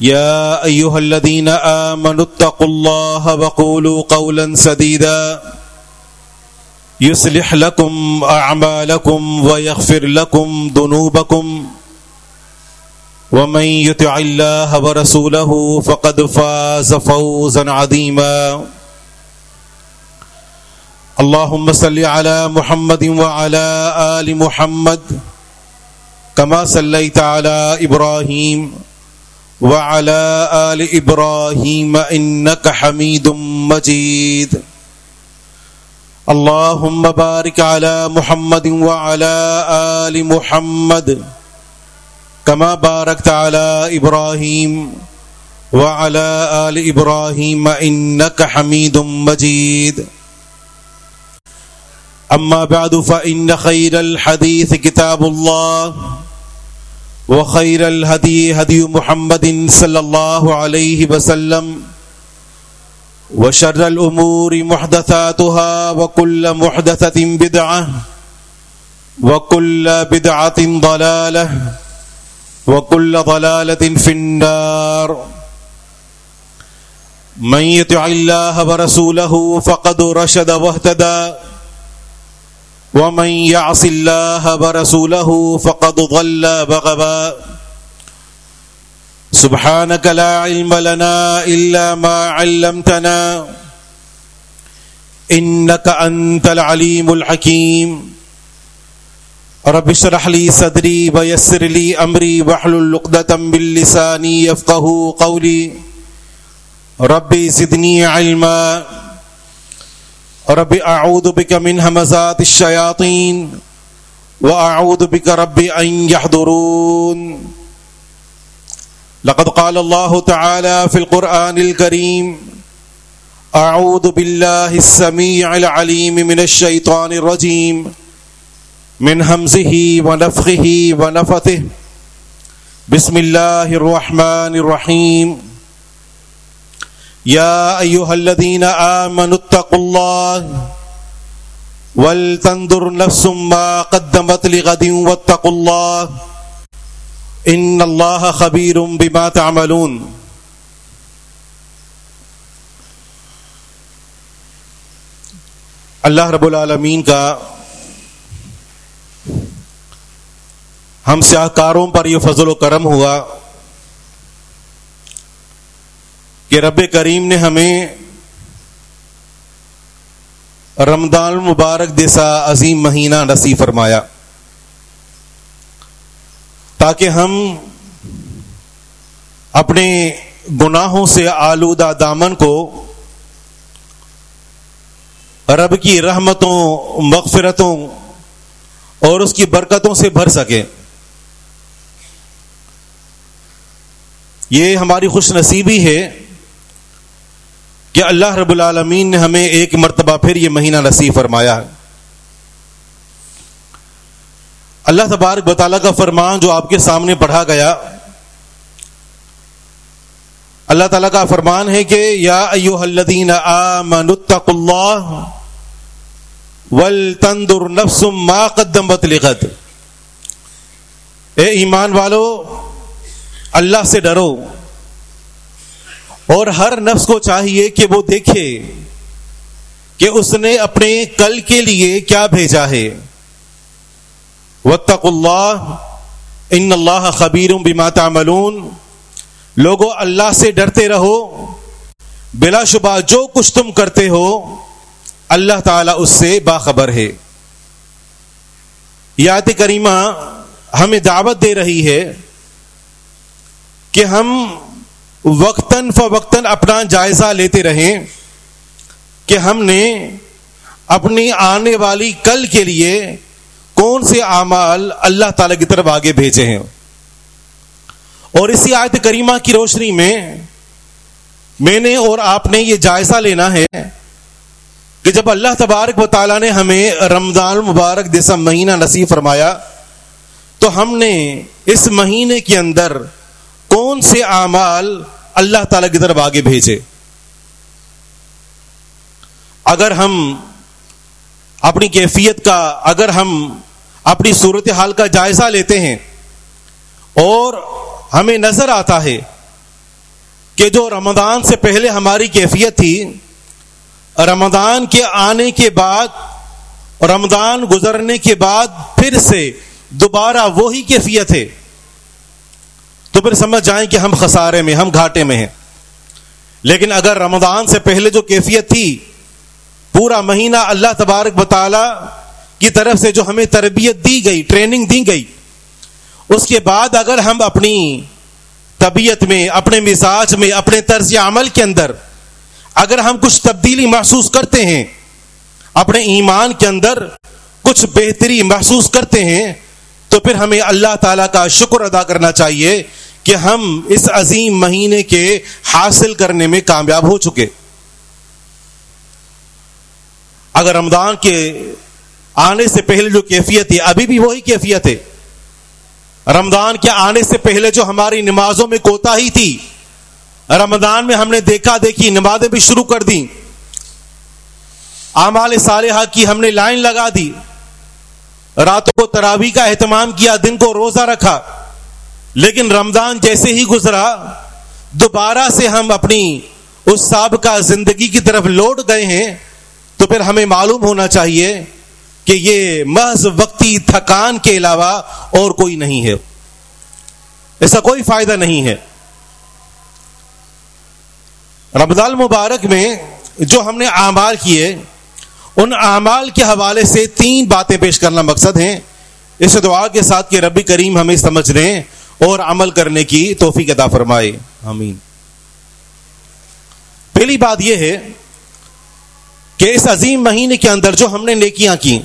يا ايها الذين امنوا اتقوا الله وقولوا قولا سديدا يصلح لكم اعمالكم ويغفر لكم ذنوبكم ومن يطع الله ورسوله فقد فاز فوزا عظيما اللهم صل على محمد وعلى ال محمد كما صليت على ابراهيم وعلى آل إبراهيم إنك حميد مجيد. اللهم بارك على محمد وعلى آل محمد كما باركت على إبراهيم وعلى آل إبراهيم إنك حميد مجيد. أما بعد فإن خير الحديث كتاب الله. وخير الهدي هدي محمد صلى الله عليه وسلم وشر الأمور محدثاتها وكل محدثة بدعة وكل بدعة ضلالة وكل ضلالة في النار من يطع الله ورسوله فقد رشد واهتدى ومن يعص الله ورسوله فقد ضل بغبا سبحانك لا علم لنا إلا ما علمتنا. إنك أنت العليم الحكيم. رب اشرح لي صدري ويسر لي أمري واحلل عقدة من لساني يفقهوا قولي. ربي زدني علما. رب أعوذ بك من همزات الشياطين وأعوذ بك رب أن يحضرون لقد قال الله تعالى في القرآن الكريم أعوذ بالله السميع العليم من الشيطان الرجيم من همزه ونفخه ونفثه بسم الله الرحمن الرحيم يا أيها الذين آمنوا اتقوا الله ولتنظر نفس ما قدمت لغد واتقوا الله إن الله خبير بما تعملون اللہ رب العالمین کا ہم سیاہکاروں پر یہ فضل و کرم ہوا کہ رب کریم نے ہمیں رمضان المبارک جیسا عظیم مہینہ نصیب فرمایا۔ تاکہ ہم اپنے گناہوں سے آلودہ دامن کو رب کی رحمتوں، مغفرتوں اور اس کی برکتوں سے بھر سکے یہ ہماری خوش نصیبی ہے۔ کہ اللہ رب العالمین نے ہمیں ایک مرتبہ پھر یہ مہینہ نصیب فرمایا ہے۔ اللہ تبارک بطالہ کا فرمان جو آپ کے سامنے پڑھا گیا، اللہ تعالیٰ کا فرمان ہے کہ یا ایو الذین آمنوا اتقوا اللہ ولتنظر نفس ما قدمت لغد۔ اے ایمان والو، اللہ سے ڈرو۔ اور ہر نفس کو چاہیے کہ وہ دیکھے کہ اس نے اپنے کل کے لیے کیا بھیجا ہے۔ وطق اللہ، ان اللہ خبیر بما تعملون۔ لوگوں اللہ سے ڈرتے رہو۔ بلا شبہ جو کچھ تم کرتے ہو، اللہ تعالی اس سے باخبر ہے۔ یاد کریمہ، ہمیں دعوت دے رہی ہے کہ ہم وقتاً فوقتاً اپنا جائزہ لیتے رہیں کہ ہم نے اپنی آنے والی کل کے لیے کون سے اعمال اللہ تعالی کی طرف آگے بھیجے ہیں۔ اور اسی آیت کریمہ کی روشنی میں میں نے اور آپ نے یہ جائزہ لینا ہے کہ جب اللہ تبارک و تعالیٰ نے ہمیں رمضان مبارک جیسا مہینہ نصیب فرمایا تو ہم نے اس مہینے کے اندر کون سے اعمال اللہ تعالی کی طرف آگے بھیجے؟ اگر ہم اپنی کیفیت کا، اگر ہم اپنی صورت حال کا جائزہ لیتے ہیں اور ہمیں نظر آتا ہے کہ جو رمضان سے پہلے ہماری کیفیت تھی، رمضان کے آنے کے بعد، رمضان گزرنے کے بعد پھر سے دوبارہ وہی کیفیت ہے۔ تو پھر سمجھ جائیں کہ ہم خسارے میں ہم گھاٹے میں ہیں۔ لیکن اگر رمضان سے پہلے جو کیفیت تھی، پورا مہینہ اللہ تبارک بطالہ کی طرف سے جو ہمیں تربیت دی گئی، ٹریننگ دی گئی، اس کے بعد اگر ہم اپنی طبیعت میں، اپنے مزاج میں، اپنے طرز عمل کے اندر اگر ہم کچھ تبدیلی محسوس کرتے ہیں، اپنے ایمان کے اندر کچھ بہتری محسوس کرتے ہیں، تو پھر ہمیں اللہ تعالی کا شکر ادا کرنا چاہیے کہ ہم اس عظیم مہینے کے حاصل کرنے میں کامیاب ہو چکے۔ اگر رمضان کے آنے سے پہلے جو کیفیت ہے، ابھی بھی وہی کیفیت ہے۔ رمضان کے آنے سے پہلے جو ہماری نمازوں میں کوتا ہی تھی، رمضان میں ہم نے دیکھا، دیکھی، نمازیں بھی شروع کر دی اعمال صالحہ کی ہم نے لائن لگا دی۔ راتوں کو تراوی کا اہتمام کیا، دن کو روزہ رکھا۔ لیکن رمضان جیسے ہی گزرا، دوبارہ سے ہم اپنی اس سابقہ زندگی کی طرف لوٹ گئے ہیں، تو پھر ہمیں معلوم ہونا چاہیے کہ یہ محض وقتی تھکان کے علاوہ اور کوئی نہیں ہے۔ ایسا کوئی فائدہ نہیں ہے۔ رمضان مبارک میں جو ہم نے اعمال کیے، ان اعمال کے حوالے سے تین باتیں پیش کرنا مقصد ہیں۔ اس دعا کے ساتھ کہ ربی کریم ہمیں سمجھ لیں اور عمل کرنے کی توفیق ادا فرمائے۔ آمین۔ پہلی بات یہ ہے کہ اس عظیم مہینے کے اندر جو ہم نے نیکیاں کی،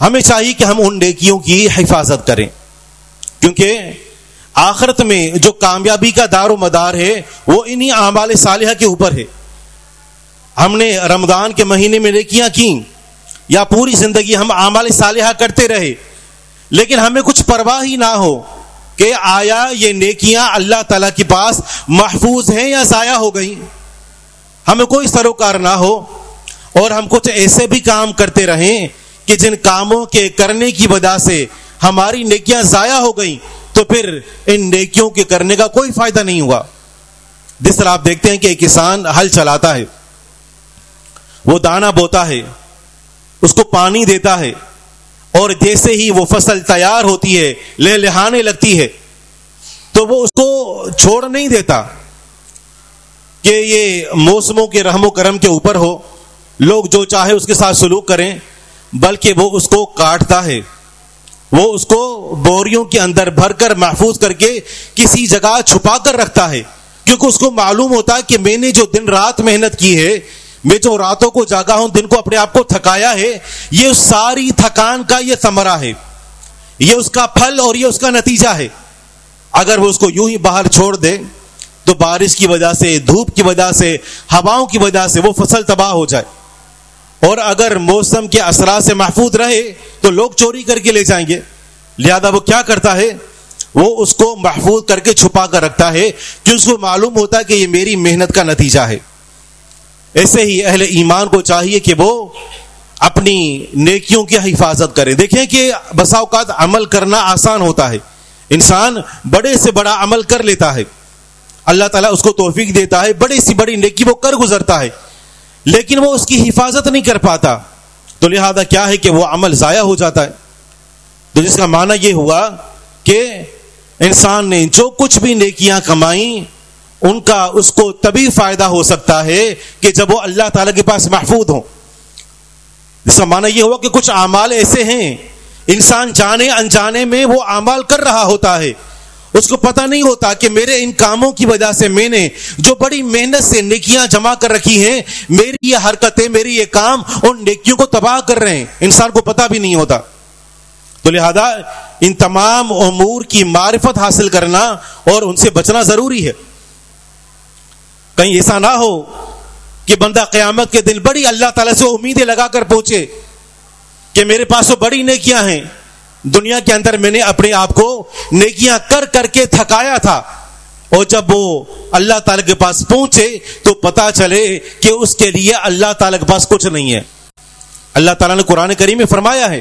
ہمیں چاہیے کہ ہم ان نیکیوں کی حفاظت کریں۔ کیونکہ آخرت میں جو کامیابی کا دار و مدار ہے، وہ انہی اعمال صالحہ کے اوپر ہے۔ ہم نے رمضان کے مہینے میں نیکیاں کی یا پوری زندگی ہم اعمال صالحہ کرتے رہے۔ لیکن ہمیں کچھ پرواہ ہی نہ ہو کہ آیا یہ نیکیاں اللہ تعالی کے پاس محفوظ ہیں یا ضائع ہو گئی ہمیں کوئی سروکار نہ ہو اور ہم کچھ ایسے بھی کام کرتے رہیں کہ جن کاموں کے کرنے کی وجہ سے ہماری نیکیاں ضائع ہو گئیں تو پھر ان نیکیوں کے کرنے کا کوئی فائدہ نہیں ہوا۔ جس طرح آپ دیکھتے ہیں کہ ایک کسان ہل چلاتا ہے، وہ دانا بوتا ہے، اس کو پانی دیتا ہے اور جیسے ہی وہ فصل تیار ہوتی ہے لہ لہانے لگتی ہے، تو وہ اس کو چھوڑ نہیں دیتا۔ کہ یہ موسموں کے رحم و کرم کے اوپر ہو، لوگ جو چاہے اس کے ساتھ سلوک کریں، بلکہ وہ اس کو کاٹتا ہے۔ وہ اس کو بوریوں کے اندر بھر کر محفوظ کر کے کسی جگہ چھپا کر رکھتا ہے۔ کیونکہ اس کو معلوم ہوتا ہے کہ میں نے جو دن رات محنت کی ہے میں جو راتوں کو جاگا ہوں، دن کو اپنے آپ کو تھکایا ہے، یہ ساری تھکان کا یہ ثمرہ ہے۔ یہ اس کا پھل اور یہ اس کا نتیجہ ہے۔ اگر وہ اس کو یوں ہی باہر چھوڑ دے، تو بارش کی وجہ سے، دھوپ کی وجہ سے، ہواؤں کی وجہ سے وہ فصل تباہ ہو جائے۔ اور اگر موسم کے اثرات سے محفوظ رہے، تو لوگ چوری کر کے لے جائیں گے۔ لہذا وہ کیا کرتا ہے؟ وہ اس کو محفوظ کر کے چھپا کر رکھتا ہے، کہ اس کو معلوم ہوتا ہے کہ یہ میری محنت کا نتیجہ ہے۔ ایسے ہی اہل ایمان کو چاہیے کہ وہ اپنی نیکیوں کی حفاظت کرے۔ دیکھیں کہ بسا اوقات عمل کرنا آسان ہوتا ہے۔ انسان بڑے سے بڑا عمل کر لیتا ہے۔ اللہ تعالیٰ اس کو توفیق دیتا ہے۔ بڑی سی بڑی نیکی وہ کر گزرتا ہے۔ لیکن وہ اس کی حفاظت نہیں کر پاتا۔ تو لہذا کیا ہے کہ وہ عمل ضائع ہو جاتا ہے۔ تو جس کا معنی یہ ہوا کہ انسان نے جو کچھ بھی نیکیاں کمائیں ان کا اس کو تبھی فائدہ ہو سکتا ہے کہ جب وہ اللہ تعالی کے پاس محفوظ ہوں۔ جس کا معنی یہ ہوا کہ کچھ اعمال ایسے ہیں، انسان جانے انجانے میں وہ اعمال کر رہا ہوتا ہے۔ اس کو پتہ نہیں ہوتا کہ میرے ان کاموں کی وجہ سے میں نے جو بڑی محنت سے نیکیاں جمع کر رکھی ہیں، میری یہ حرکتیں، میری یہ کام ان نیکیوں کو تباہ کر رہے ہیں۔ انسان کو پتہ بھی نہیں ہوتا۔ تو لہذا ان تمام امور کی معرفت حاصل کرنا اور ان سے بچنا ضروری ہے۔ کہیں ایسا نہ ہو کہ بندہ قیامت کے دن بڑی اللہ تعالی سے امیدیں لگا کر پہنچے کہ میرے پاس وہ بڑی نیکیاں ہیں۔ دنیا کے اندر میں نے اپنے آپ کو نیکیاں کر کر کے تھکایا تھا۔ اور جب وہ اللہ تعالی کے پاس پہنچے تو پتا چلے کہ اس کے لیے اللہ تعالی کے پاس کچھ نہیں ہے۔ اللہ تعالیٰ نے قرآن کریم میں فرمایا ہے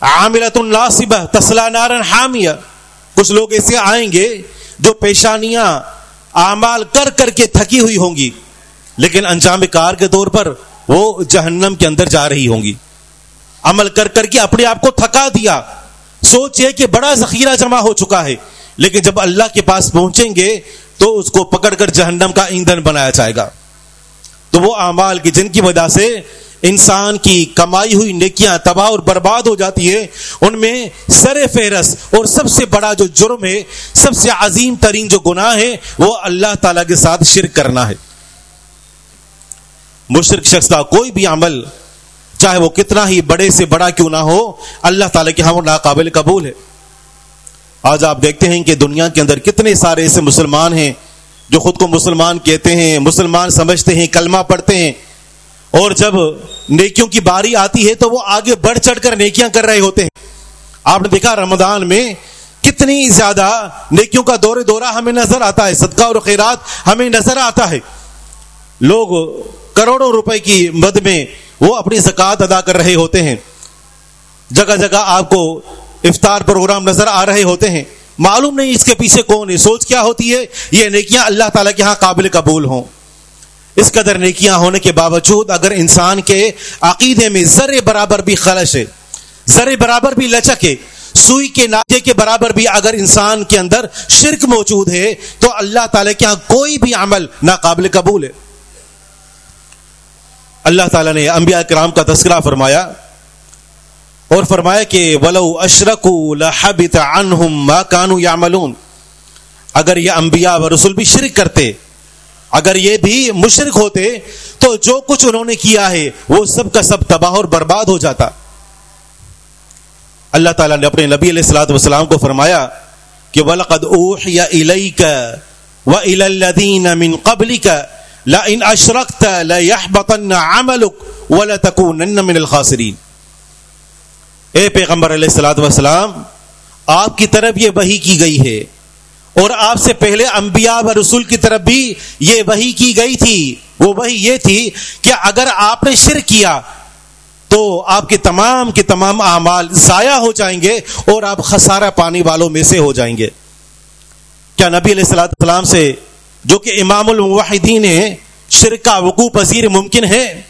عاملت تسلا نارن حامیہ کچھ لوگ ایسے آئیں گے جو پیشانیاں اعمال کر کر کے تھکی ہوئی ہوں گی۔ لیکن انجام کار کے طور پر وہ جہنم کے اندر جا رہی ہوں گی۔ عمل کر کر کے اپنے آپ کو تھکا دیا۔ سوچے کہ بڑا ذخیرہ جمع ہو چکا ہے۔ لیکن جب اللہ کے پاس پہنچیں گے تو اس کو پکڑ کر جہنم کا ایندھن بنایا جائے گا۔ تو وہ اعمال کی جن کی وجہ سے انسان کی کمائی ہوئی نیکیاں تباہ اور برباد ہو جاتی ہے، ان میں سر فہرست اور سب سے بڑا جو جرم ہے، سب سے عظیم ترین جو گناہ ہے، وہ اللہ تعالی کے ساتھ شرک کرنا ہے۔ مشرق شخص کا کوئی بھی عمل، چاہے وہ کتنا ہی بڑے سے بڑا کیوں نہ ہو، اللہ تعالیٰ کے ہاں وہ ناقابل قبول ہے۔ آج آپ دیکھتے ہیں کہ دنیا کے اندر کتنے سارے ایسے مسلمان ہیں جو خود کو مسلمان کہتے ہیں، مسلمان سمجھتے ہیں، کلمہ پڑھتے ہیں۔ اور جب نیکیوں کی باری آتی ہے تو وہ آگے بڑھ چڑھ کر نیکیاں کر رہے ہوتے ہیں۔ آپ نے دیکھا رمضان میں کتنی زیادہ نیکیوں کا دورے دورہ ہمیں نظر آتا ہے، صدقہ اور خیرات ہمیں نظر آتا ہے۔ لوگ کروڑوں روپے کی مد میں وہ اپنی زکات ادا کر رہے ہوتے ہیں۔ جگہ جگہ آپ کو افطار پروگرام نظر آ رہے ہوتے ہیں۔ معلوم نہیں اس کے پیچھے کون ہے، سوچ کیا ہوتی ہے؟ یہ نیکیاں اللہ تعالیٰ کے ہاں قابل قبول ہوں۔ اس قدر نیکیاں ہونے کے باوجود اگر انسان کے عقیدے میں زر برابر بھی خلش ہے زر برابر بھی لچک ہے، سوئی کے ناچے کے برابر بھی اگر انسان کے اندر شرک موجود ہے، تو اللہ تعالی کے ہاں کوئی بھی عمل ناقابل قبول ہے۔ اللہ تعالیٰ نے انبیاء کرام کا تذکرہ فرمایا اور فرمایا کہ ولو اشرک کانو یا اگر یہ انبیاء و رسول بھی شرک کرتے اگر یہ بھی مشرق ہوتے تو جو کچھ انہوں نے کیا ہے، وہ سب کا سب تباہ اور برباد ہو جاتا۔ اللہ تعالیٰ نے اپنے نبی علیہ السلاۃ والسلام کو فرمایا کہ ولقد اوحی الیک و الی الذین من قبلک لئن اشرکت لیحبطن عملک ولتکونن من الخاسرین اے پیغمبر علیہ السلاۃ والسلام، آپ کی طرف یہ وحی کی گئی ہے اور آپ سے پہلے انبیاء و رسول کی طرف بھی یہ وہی کی گئی تھی۔ وہ وہی یہ تھی کہ اگر آپ نے شرک کیا تو آپ کے تمام کے تمام اعمال ضائع ہو جائیں گے اور آپ خسارہ پانی والوں میں سے ہو جائیں گے۔ کیا نبی علیہ السلام السلام سے جو کہ امام الموحدین ہے شرک کا وقوع پذیر ممکن ہے؟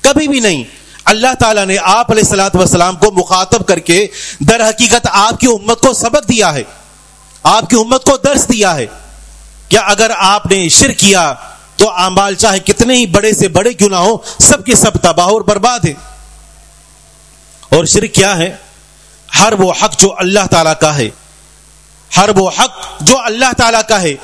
کبھی بھی نہیں۔ اللہ تعالیٰ نے آپ علیہ السلاۃ والسلام کو مخاطب کر کے در حقیقت آپ کی امت کو سبق دیا ہے۔ آپ کی امت کو درس دیا ہے۔ کہ اگر آپ نے شر کیا تو آمبال چاہے کتنے ہی بڑے سے بڑے کیوں نہ ہو سب کے سب تباہ اور برباد ہیں اور شرک کیا ہے؟ ہر وہ حق جو اللہ تعالی کا ہے۔ ہر وہ حق جو اللہ تعالی کا ہے۔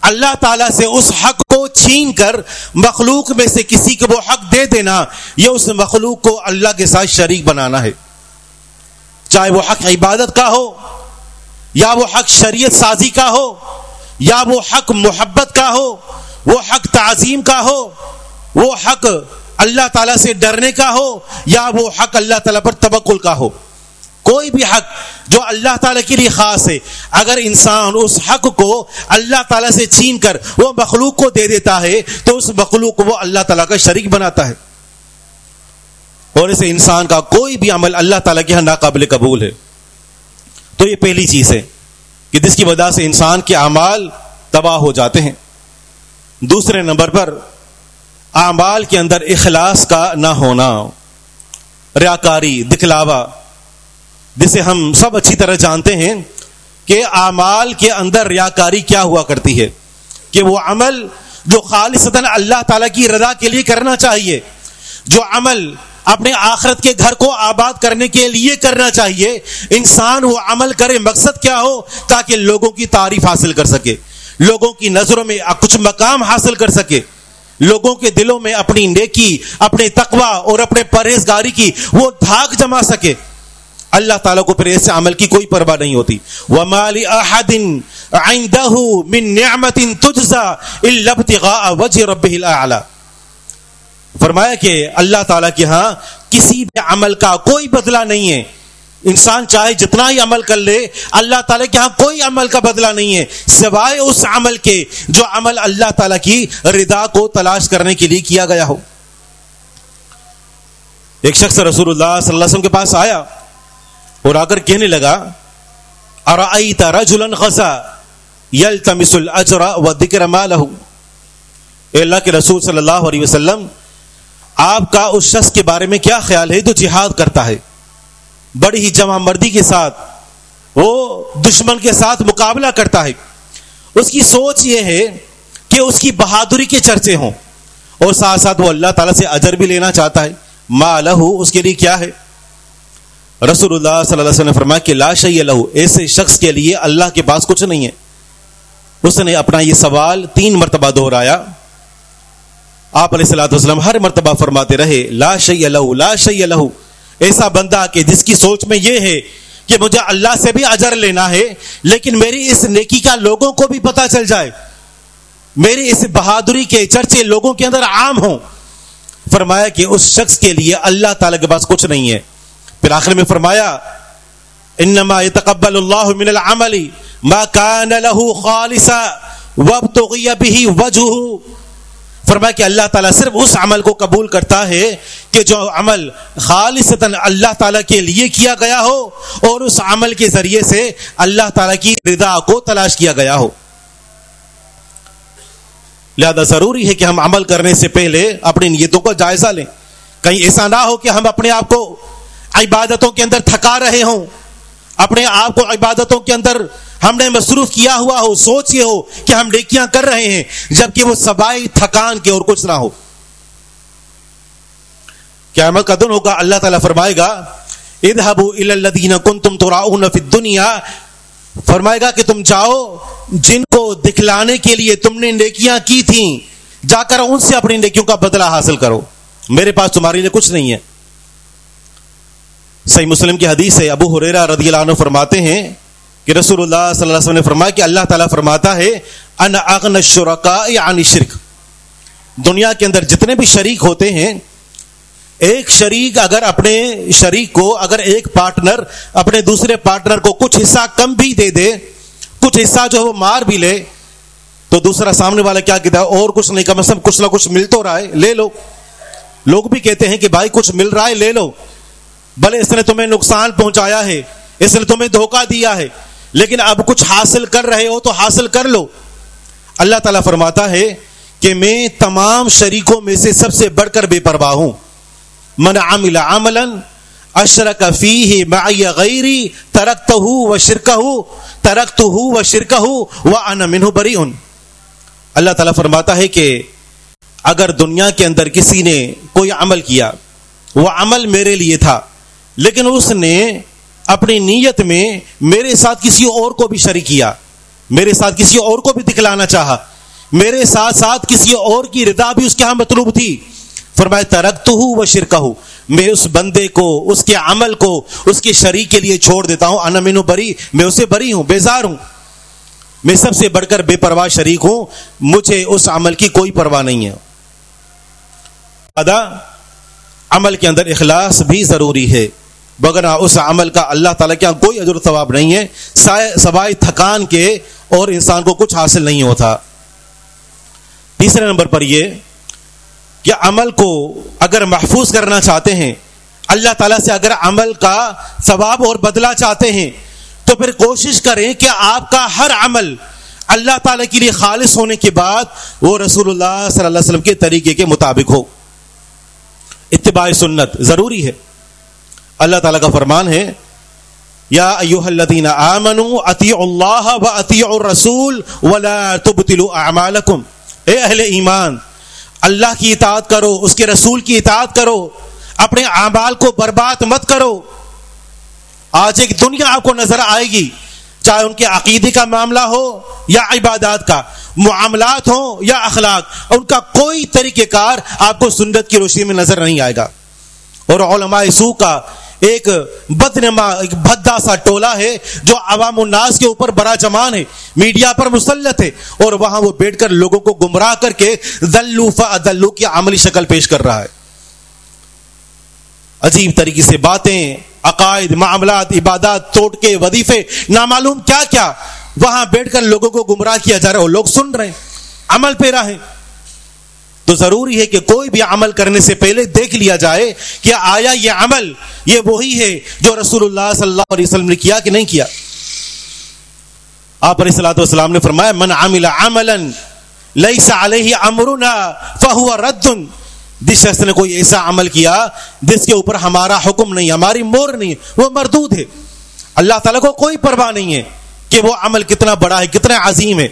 اللہ تعالیٰ سے اس حق کو چھین کر مخلوق میں سے کسی کو وہ حق دے دینا یہ اس مخلوق کو اللہ کے ساتھ شریک بنانا ہے۔ چاہے وہ حق عبادت کا ہو یا وہ حق شریعت سازی کا ہو، یا وہ حق محبت کا ہو، وہ حق تعظیم کا ہو، وہ حق اللہ تعالیٰ سے ڈرنے کا ہو، یا وہ حق اللہ تعالیٰ پر تبکل کا ہو۔ کوئی بھی حق جو اللہ تعالیٰ کے لیے خاص ہے، اگر انسان اس حق کو اللہ تعالیٰ سے چھین کر وہ مخلوق کو دے دیتا ہے، تو اس مخلوق کو وہ اللہ تعالیٰ کا شریک بناتا ہے۔ اور اسے انسان کا کوئی بھی عمل اللہ تعالیٰ کے یہاں ناقابل قبول ہے۔ تو یہ پہلی چیز ہے کہ جس کی وجہ سے انسان کے اعمال تباہ ہو جاتے ہیں۔ دوسرے نمبر پر، اعمال کے اندر اخلاص کا نہ ہونا، ریاکاری، دکھلاوا، جسے ہم سب اچھی طرح جانتے ہیں کہ اعمال کے اندر ریاکاری کیا ہوا کرتی ہے، کہ وہ عمل جو خالص اللہ تعالی کی رضا کے لیے کرنا چاہیے، جو عمل اپنے آخرت کے گھر کو آباد کرنے کے لیے کرنا چاہیے۔ انسان وہ عمل کرے، مقصد کیا ہو؟ تاکہ لوگوں کی تعریف حاصل کر سکے۔ لوگوں کی نظروں میں کچھ مقام حاصل کر سکے۔ لوگوں کے دلوں میں اپنی نیکی، اپنے تقوا اور اپنے پرہیزگاری کی وہ دھاگ جما سکے۔ اللہ تعالیٰ کو پھر ایسے عمل کی کوئی پرواہ نہیں ہوتی۔ وَمَا لِأَحَدٍ عِنْدَهُ مِن نِعْمَةٍ تُجْزَى إِلَّا ابْتِغَاءَ رَبِّهِ الْأَعْلَى۔ فرمایا کہ اللہ تعالیٰ کے ہاں کسی بھی عمل کا کوئی بدلہ نہیں ہے۔ انسان چاہے جتنا ہی عمل کر لے، اللہ تعالیٰ کے ہاں کوئی عمل کا بدلہ نہیں ہے۔ سوائے اس عمل کے جو عمل اللہ تعالیٰ کی ردا کو تلاش کرنے کے لیے کیا گیا ہو۔ ایک شخص رسول اللہ صلی اللہ علیہ وسلم کے پاس آیا اور آ کر کہنے لگا رجلا غزا یلتمس الاجر و ذکر مالہ اے اللہ کے رسول صلی اللہ علیہ وسلم آپ کا اس شخص کے بارے میں کیا خیال ہے جو جہاد کرتا ہے؟ بڑی ہی جمع مردی کے ساتھ، وہ دشمن کے ساتھ مقابلہ کرتا ہے۔ اس کی سوچ یہ ہے کہ اس کی بہادری کے چرچے ہوں۔ اور ساتھ ساتھ وہ اللہ تعالیٰ سے اجر بھی لینا چاہتا ہے۔ ما لہو، اس کے لیے کیا ہے؟ رسول اللہ صلی اللہ علیہ وسلم نے فرمایا کہ لا شی لہو، ایسے شخص کے لیے اللہ کے پاس کچھ نہیں ہے۔ اس نے اپنا یہ سوال تین مرتبہ دہرایا۔ آپ علیہ السلام وسلم ہر مرتبہ فرماتے رہے، لا شی لہو لا شی لہو ایسا بندہ کہ جس کی سوچ میں یہ ہے کہ مجھے اللہ سے بھی اجر لینا ہے، لیکن میری اس نیکی کا لوگوں کو بھی پتا چل جائے۔ میری اس بہادری کے چرچے لوگوں کے اندر عام ہوں۔ فرمایا کہ اس شخص کے لیے اللہ تعالی کے پاس کچھ نہیں ہے۔ پھر آخر میں فرمایا، انما يتقبل الله من العمل ما كان له خالصا وابتغي به وجهه فرمایا کہ اللہ تعالیٰ صرف اس عمل کو قبول کرتا ہے کہ جو عمل خالص اللہ تعالیٰ کے لیے کیا گیا ہو اور اس عمل کے ذریعے سے اللہ تعالیٰ کی ردا کو تلاش کیا گیا ہو۔ لہذا ضروری ہے کہ ہم عمل کرنے سے پہلے اپنی نیتوں کا جائزہ لیں۔ کہیں ایسا نہ ہو کہ ہم اپنے آپ کو عبادتوں کے اندر تھکا رہے ہوں۔ اپنے آپ کو عبادتوں کے اندر ہم نے مصروف کیا ہوا ہو سوچ یہ ہو کہ ہم نیکیاں کر رہے ہیں، جبکہ وہ سبائی، تھکان کے اور کچھ نہ ہو۔ قیامت کا دن ہوگا، اللہ تعالیٰ فرمائے گا الذین کنتم تراؤون فی الدنیا فرمائے گا کہ تم جاؤ، جن کو دکھلانے کے لیے تم نے نیکیاں کی تھیں، جا کر ان سے اپنی نیکیوں کا بدلہ حاصل کرو۔ میرے پاس تمہارے لیے کچھ نہیں ہے۔ صحیح مسلم کی حدیث ہے، ابو حریرہ رضی اللہ عنہ فرماتے ہیں کہ رسول اللہ صلی اللہ علیہ وسلم نے فرمایا کہ اللہ تعالیٰ فرماتا ہے ان اغن الشرکاء عن شرک دنیا کے اندر جتنے بھی شریک ہوتے ہیں، ایک شریک اگر اپنے شریک کو، اگر ایک پارٹنر اپنے دوسرے پارٹنر کو کچھ حصہ کم بھی دے دے، کچھ حصہ جو ہے وہ مار بھی لے، تو دوسرا سامنے والا کیا کہتا ہے، اور کچھ نہیں، کم از کم کچھ نہ کچھ مل تو رہا ہے، لے لو۔ لوگ بھی کہتے ہیں کہ بھائی کچھ مل رہا ہے، لے لو۔ بھلے اس نے تمہیں نقصان پہنچایا ہے، اس نے تمہیں دھوکہ دیا ہے۔ لیکن اب کچھ حاصل کر رہے ہو تو حاصل کر لو۔ اللہ تعالیٰ فرماتا ہے کہ میں تمام شریکوں میں سے سب سے بڑھ کر بے پرواہ ہوں۔ من عمل عملا اشرک فیہ معی غیری ترکتہو و شرکہو، ترکتہو و شرکہو و انا منہ بریئن۔ اللہ تعالیٰ فرماتا ہے کہ اگر دنیا کے اندر کسی نے کوئی عمل کیا، وہ عمل میرے لیے تھا، لیکن اس نے اپنی نیت میں میرے ساتھ کسی اور کو بھی شریک کیا، میرے ساتھ کسی اور کو بھی دکھلانا چاہا، میرے ساتھ ساتھ کسی اور کی ردا بھی اس کے ہاں مطلوب تھی۔ فرمائے ترقت ہوں وہ شرکا ہوں میں اس بندے کو، اس کے عمل کو، اس کے شریک کے لیے چھوڑ دیتا ہوں۔ انا مینو بری، میں اسے بری ہوں، بیزار ہوں۔ میں سب سے بڑھ کر بے پرواہ شریک ہوں، مجھے اس عمل کی کوئی پرواہ نہیں ہے۔ ادا عمل کے اندر اخلاص بھی ضروری ہے۔ بگنا اس عمل کا اللہ تعالیٰ کے یہاں کوئی عجر ثواب نہیں ہے سوائے تھکان کے اور انسان کو کچھ حاصل نہیں ہوتا۔ تیسرے نمبر پر یہ کہ عمل کو اگر محفوظ کرنا چاہتے ہیں، اللہ تعالیٰ سے اگر عمل کا ثواب اور بدلہ چاہتے ہیں، تو پھر کوشش کریں کہ آپ کا ہر عمل اللہ تعالیٰ کے لیے خالص ہونے کے بعد وہ رسول اللہ صلی اللہ علیہ وسلم کے طریقے کے مطابق ہو۔ اتباع سنت ضروری ہے۔ اللہ تعالیٰ کا فرمان ہے، یا ایوہ الذین آمنوا اطیعوا اللہ و اطیعوا الرسول ولا تبتلوا اعمالکم۔ اے اہل ایمان، اللہ کی اطاعت کرو، اس کے رسول کی اطاعت کرو، اپنے اعمال کو برباد مت کرو۔ آج ایک دنیا آپ کو نظر آئے گی، چاہے ان کے عقیدے کا معاملہ ہو یا عبادات کا، معاملات ہوں یا اخلاق، ان کا کوئی طریقہ کار آپ کو سنت کی روشنی میں نظر نہیں آئے گا۔ اور علماء سو کا ایک بدنما، ایک بھدا سا ٹولا ہے جو عوام الناس کے اوپر بڑا جمان ہے، میڈیا پر مسلط ہے، اور وہاں وہ بیٹھ کر لوگوں کو گمراہ کر کے دلو فلو کی عملی شکل پیش کر رہا ہے۔ عجیب طریقے سے باتیں، عقائد، معاملات، عبادات توٹ کے وظیفے، نامعلوم کیا کیا، وہاں بیٹھ کر لوگوں کو گمراہ کیا جا رہا ہے وہ لوگ سن رہے ہیں، عمل پہ رہے تو ضروری ہے کہ کوئی بھی عمل کرنے سے پہلے دیکھ لیا جائے کہ آیا یہ عمل، یہ وہی ہے جو رسول اللہ صلی اللہ علیہ وسلم نے کیا کہ نہیں کیا؟ آپ علیہ السلام والسلام نے فرمایا، من عمل عملا لیس علیہ امرنا فہو رد۔ جس شخص نے کوئی ایسا عمل کیا جس کے اوپر ہمارا حکم نہیں، ہماری مور نہیں، وہ مردود ہے۔ اللہ تعالیٰ کو کوئی پرواہ نہیں ہے کہ وہ عمل کتنا بڑا ہے، کتنا عظیم ہے۔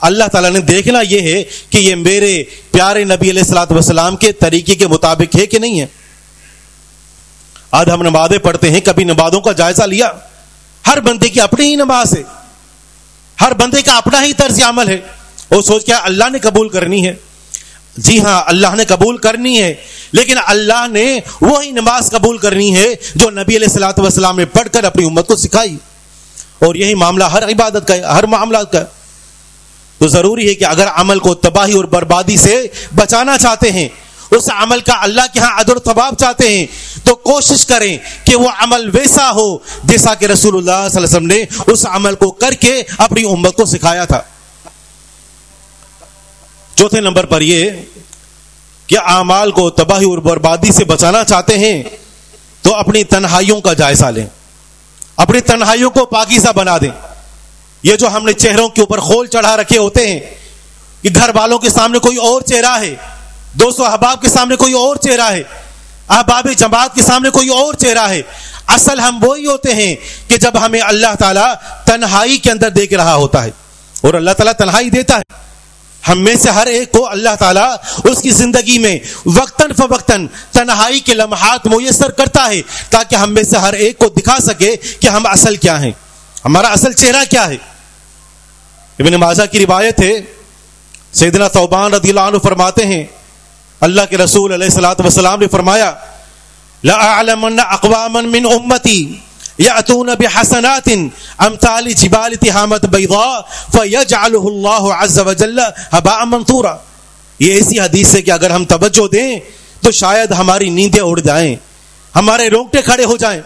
اللہ تعالیٰ نے دیکھنا یہ ہے کہ یہ میرے پیارے نبی علیہ السلاۃ وسلام کے طریقے کے مطابق ہے کہ نہیں ہے؟ آج ہم نمازیں پڑھتے ہیں، کبھی نمازوں کا جائزہ لیا۔ ہر بندے کی اپنی ہی نماز ہے۔ ہر بندے کا اپنا ہی طرز عمل ہے۔ وہ سوچ کے اللہ نے قبول کرنی ہے۔ جی ہاں اللہ نے قبول کرنی ہے۔ لیکن اللہ نے وہی نماز قبول کرنی ہے جو نبی علیہ السلاۃ والسلام نے پڑھ کر اپنی امت کو سکھائی۔ اور یہی معاملہ ہر عبادت کا ہے، ہر معاملات کا تو ضروری ہے کہ اگر عمل کو تباہی اور بربادی سے بچانا چاہتے ہیں، اس عمل کا اللہ کے ہاں ادر تباب چاہتے ہیں، تو کوشش کریں کہ وہ عمل ویسا ہو جیسا کہ رسول اللہ صلی اللہ علیہ وسلم نے اس عمل کو کر کے اپنی امت کو سکھایا تھا۔ چوتھے نمبر پر یہ کہ اعمال کو تباہی اور بربادی سے بچانا چاہتے ہیں، تو اپنی تنہائیوں کا جائزہ لیں۔ اپنی تنہائیوں کو پاکیزہ بنا دیں۔ یہ جو ہم نے چہروں کے اوپر خول چڑھا رکھے ہوتے ہیں، کہ گھر والوں کے سامنے کوئی اور چہرہ ہے دوستوں احباب کے سامنے کوئی اور چہرہ ہے، احباب جماعت کے سامنے کوئی اور چہرہ ہے۔ اصل ہم وہی ہوتے ہیں کہ جب ہمیں اللہ تعالیٰ تنہائی کے اندر دیکھ رہا ہوتا ہے، اور اللہ تعالیٰ تنہائی دیتا ہے۔ ہم میں سے ہر ایک کو اللہ تعالیٰ اس کی زندگی میں وقتاً فوقتاً تنہائی کے لمحات میسر کرتا ہے، تاکہ ہم میں سے ہر ایک کو دکھا سکے کہ ہم اصل کیا ہیں۔ ہمارا اصل چہرہ کیا ہے؟ ابن ماجہ کی روایت ہے، سیدنا توبان رضی اللہ عنہ فرماتے ہیں، اللہ کے رسول علیہ السلاۃ وسلام نے فرمایا، لَأَعْلَمَنَّ أَقْوَامًا مِّنْ أُمَّتِي یاتون بحسنات امثال جبال تهامت بيضاء فيجعله الله عز وجل هباء منثورا۔ یہ ایسی حدیث ہے کہ اگر ہم توجہ دیں تو شاید ہماری نیندیں اڑ جائیں، ہمارے رونگٹے کھڑے ہو جائیں۔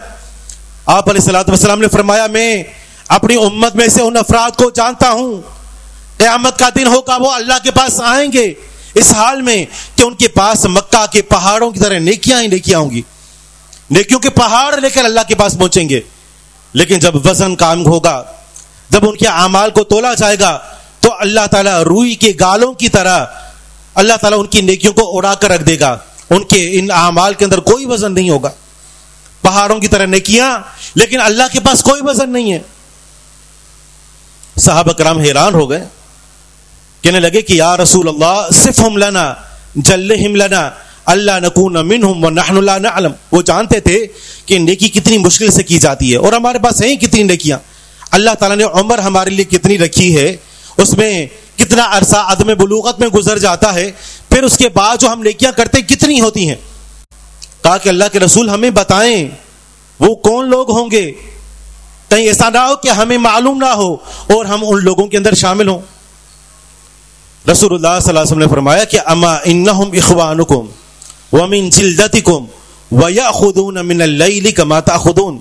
آپ علیہ الصلوۃ والسلام نے فرمایا، میں اپنی امت میں سے ان افراد کو جانتا ہوں۔ قیامت کا دن ہوگا، وہ اللہ کے پاس آئیں گے۔ اس حال میں کہ ان کے پاس مکہ کے پہاڑوں کی طرح نیکیاں ہی نیکیاں ہوں گی۔ نیکیوں کے پہاڑ لے کر اللہ کے پاس پہنچیں گے۔ لیکن جب وزن کام ہوگا، جب ان کے اعمال کو تولا جائے گا، تو اللہ تعالیٰ روئی کے گالوں کی طرح اللہ تعالیٰ ان کی نیکیوں کو اڑا کر رکھ دے گا۔ ان کے، ان اعمال کے اندر کوئی وزن نہیں ہوگا۔ پہاڑوں کی طرح نیکیاں، لیکن اللہ کے پاس کوئی وزن نہیں ہے۔ صحابہ کرام حیران ہو گئے، کہنے لگے کہ یا رسول اللہ صرف ہم لنا جل ہم لنا، اللہ نکون منہم و نحن لا نعلم۔ وہ جانتے تھے کہ نیکی کتنی مشکل سے کی جاتی ہے، اور ہمارے پاس ہیں کتنی نیکیاں۔ اللہ تعالیٰ نے عمر ہمارے لیے کتنی رکھی ہے، اس میں کتنا عرصہ عدم بلوغت میں گزر جاتا ہے، پھر اس کے بعد جو ہم نیکیاں کرتے کتنی ہوتی ہیں۔ کہا کہ اللہ کے رسول ہمیں بتائیں، وہ کون لوگ ہوں گے؟ کہیں ایسا نہ ہو کہ ہمیں معلوم نہ ہو اور ہم ان لوگوں کے اندر شامل ہوں۔ رسول اللہ صلی اللہ علیہ وسلم نے فرمایا کہ اما انہم اخوانکم ومن جلدتکم ویا من اللیل کما تاخذون۔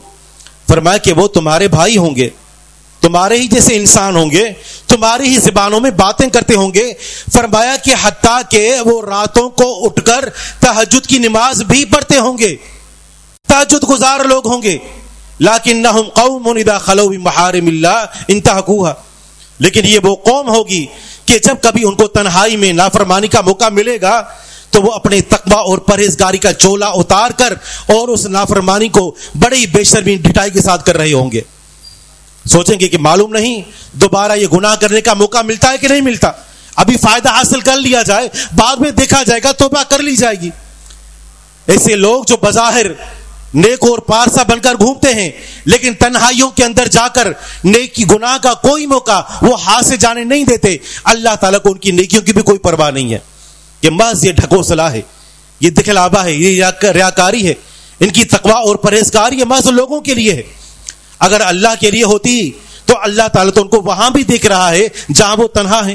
فرمایا کہ وہ تمہارے بھائی ہوں گے، تمہارے ہی جیسے انسان ہوں گے، تمہاری ہی زبانوں میں باتیں کرتے ہوں گے۔ فرمایا کہ حتیٰ کہ وہ راتوں کو اٹھ کر تحجد کی نماز بھی پڑھتے ہوں گے تحجد گزار لوگ ہوں گے۔ لاکن قوم ادا خلو محارم اللہ انتہا لیکن یہ وہ قوم ہوگی کہ جب کبھی ان کو تنہائی میں نافرمانی کا موقع ملے گا، تو وہ اپنے تقبہ اور پرہیزگاری کا چولا اتار کر اور اس نافرمانی کو بڑی بے شرمی ڈٹائی کے ساتھ کر رہے ہوں گے۔ سوچیں گے کہ معلوم نہیں دوبارہ یہ گناہ کرنے کا موقع ملتا ہے کہ نہیں ملتا۔ ابھی فائدہ حاصل کر لیا جائے، بعد میں دیکھا جائے گا، توبہ کر لی جائے گی۔ ایسے لوگ جو بظاہر نیک اور پارسا بن کر گھومتے ہیں، لیکن تنہائیوں کے اندر جا کر نیکی گناہ کا کوئی موقع وہ ہاتھ سے جانے نہیں دیتے۔ اللہ تعالیٰ کو ان کی نیکیوں کی بھی کوئی پرواہ نہیں ہے۔ یہ محض یہ ڈھکو سلا ہے، یہ دکھلابا ہے، یہ ریاکاری ہے۔ ان کی تقوا اور پرہیزکاری یہ محض لوگوں کے لیے ہے۔ اگر اللہ کے لیے ہوتی تو اللہ تعالیٰ تو ان کو وہاں بھی دیکھ رہا ہے جہاں وہ تنہا ہے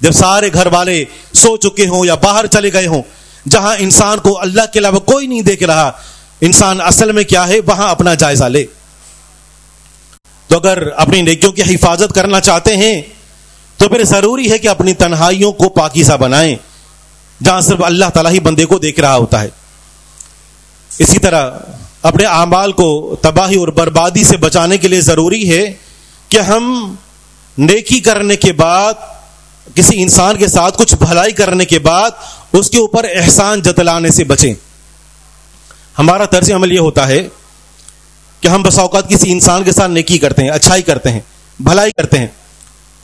جب سارے گھر والے سو چکے ہوں یا باہر چلے گئے ہوں، جہاں انسان کو اللہ کے علاوہ کوئی نہیں دیکھ رہا انسان اصل میں کیا ہے؟ وہاں اپنا جائزہ لے۔ تو اگر اپنی نیکیوں کی حفاظت کرنا چاہتے ہیں، تو پھر ضروری ہے کہ اپنی تنہائیوں کو پاکیزہ بنائیں، جہاں صرف اللہ تعالیٰ ہی بندے کو دیکھ رہا ہوتا ہے۔ اسی طرح اپنے اعمال کو تباہی اور بربادی سے بچانے کے لیے ضروری ہے کہ ہم نیکی کرنے کے بعد، کسی انسان کے ساتھ کچھ بھلائی کرنے کے بعد، اس کے اوپر احسان جتلانے سے بچیں۔ ہمارا طرز عمل یہ ہوتا ہے کہ ہم بس اوقات کسی انسان کے ساتھ نیکی کرتے ہیں، اچھائی کرتے ہیں، بھلائی کرتے ہیں۔